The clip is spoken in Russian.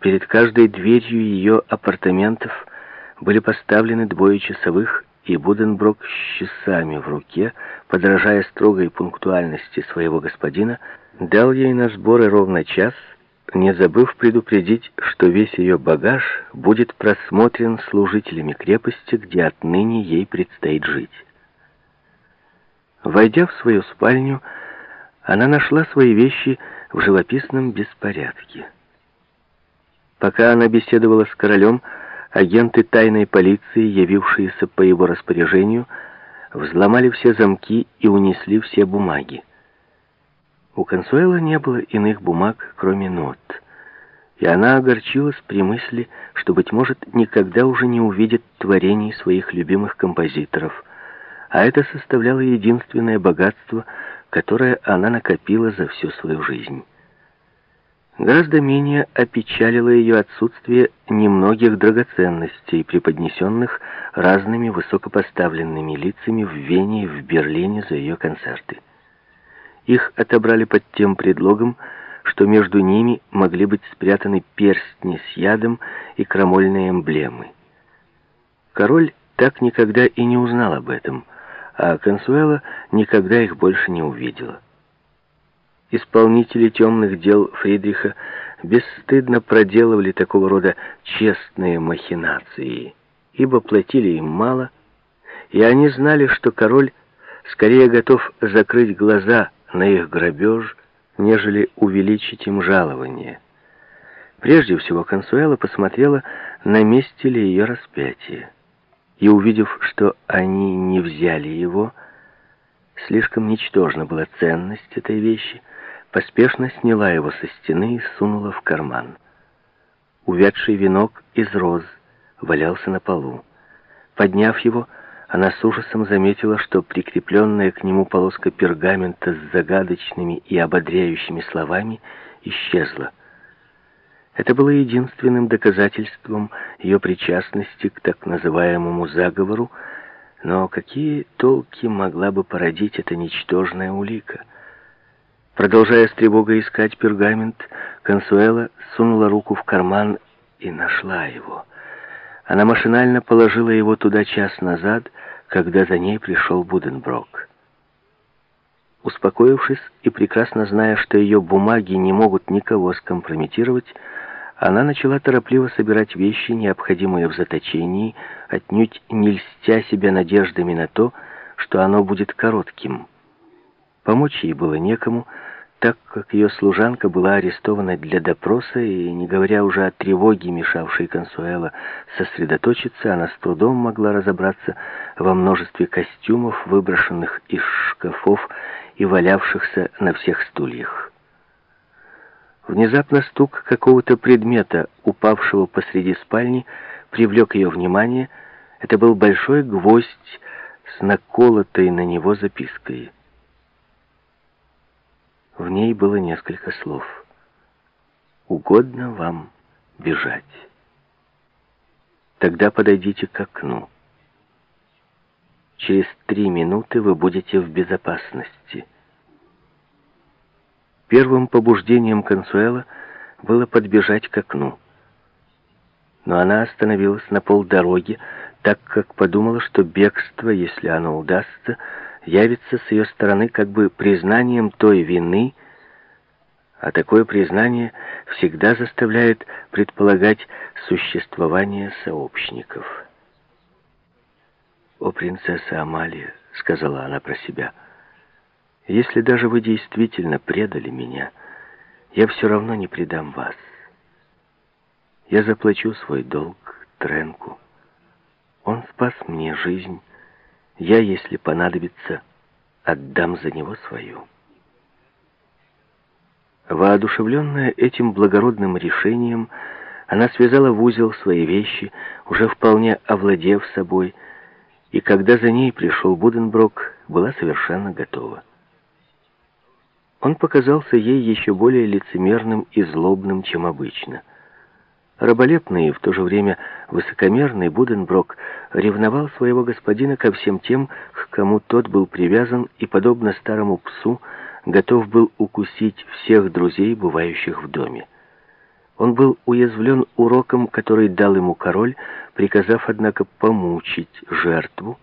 Перед каждой дверью ее апартаментов были поставлены двое часовых, и Буденброк с часами в руке, подражая строгой пунктуальности своего господина, дал ей на сборы ровно час, не забыв предупредить, что весь ее багаж будет просмотрен служителями крепости, где отныне ей предстоит жить. Войдя в свою спальню, она нашла свои вещи в живописном беспорядке. Пока она беседовала с королем, агенты тайной полиции, явившиеся по его распоряжению, взломали все замки и унесли все бумаги. У Консуэла не было иных бумаг, кроме нот, и она огорчилась при мысли, что, быть может, никогда уже не увидит творений своих любимых композиторов, а это составляло единственное богатство, которое она накопила за всю свою жизнь. Гораздо менее опечалило ее отсутствие немногих драгоценностей, преподнесенных разными высокопоставленными лицами в Вене и в Берлине за ее концерты. Их отобрали под тем предлогом, что между ними могли быть спрятаны перстни с ядом и крамольные эмблемы. Король так никогда и не узнал об этом, а Консуэла никогда их больше не увидела. Исполнители темных дел Фридриха бесстыдно проделывали такого рода честные махинации, ибо платили им мало, и они знали, что король скорее готов закрыть глаза на их грабеж, нежели увеличить им жалование. Прежде всего Консуэла посмотрела, на месте ли ее распятие, и, увидев, что они не взяли его, слишком ничтожна была ценность этой вещи, поспешно сняла его со стены и сунула в карман. Увядший венок из роз валялся на полу. Подняв его, она с ужасом заметила, что прикрепленная к нему полоска пергамента с загадочными и ободряющими словами исчезла. Это было единственным доказательством ее причастности к так называемому заговору, но какие толки могла бы породить эта ничтожная улика? Продолжая с тревогой искать пергамент, Консуэла сунула руку в карман и нашла его. Она машинально положила его туда час назад, когда за ней пришел Буденброк. Успокоившись и прекрасно зная, что ее бумаги не могут никого скомпрометировать, она начала торопливо собирать вещи, необходимые в заточении, отнюдь не льстя себя надеждами на то, что оно будет коротким. Помочь ей было некому, так как ее служанка была арестована для допроса, и, не говоря уже о тревоге, мешавшей Консуэла сосредоточиться, она с трудом могла разобраться во множестве костюмов, выброшенных из шкафов и валявшихся на всех стульях. Внезапно стук какого-то предмета, упавшего посреди спальни, привлек ее внимание. Это был большой гвоздь с наколотой на него запиской. В ней было несколько слов. «Угодно вам бежать. Тогда подойдите к окну. Через три минуты вы будете в безопасности». Первым побуждением Консуэла было подбежать к окну. Но она остановилась на полдороги, так как подумала, что бегство, если оно удастся, явится с ее стороны как бы признанием той вины, а такое признание всегда заставляет предполагать существование сообщников. «О, принцесса Амалия», — сказала она про себя, — «если даже вы действительно предали меня, я все равно не предам вас. Я заплачу свой долг Тренку. Он спас мне жизнь, я, если понадобится, отдам за него свою. Воодушевленная этим благородным решением, она связала в узел свои вещи, уже вполне овладев собой, и когда за ней пришел Буденброк, была совершенно готова. Он показался ей еще более лицемерным и злобным, чем обычно. Раболепный и в то же время высокомерный Буденброк ревновал своего господина ко всем тем, к кому тот был привязан, и, подобно старому псу, готов был укусить всех друзей, бывающих в доме. Он был уязвлен уроком, который дал ему король, приказав, однако, помучить жертву,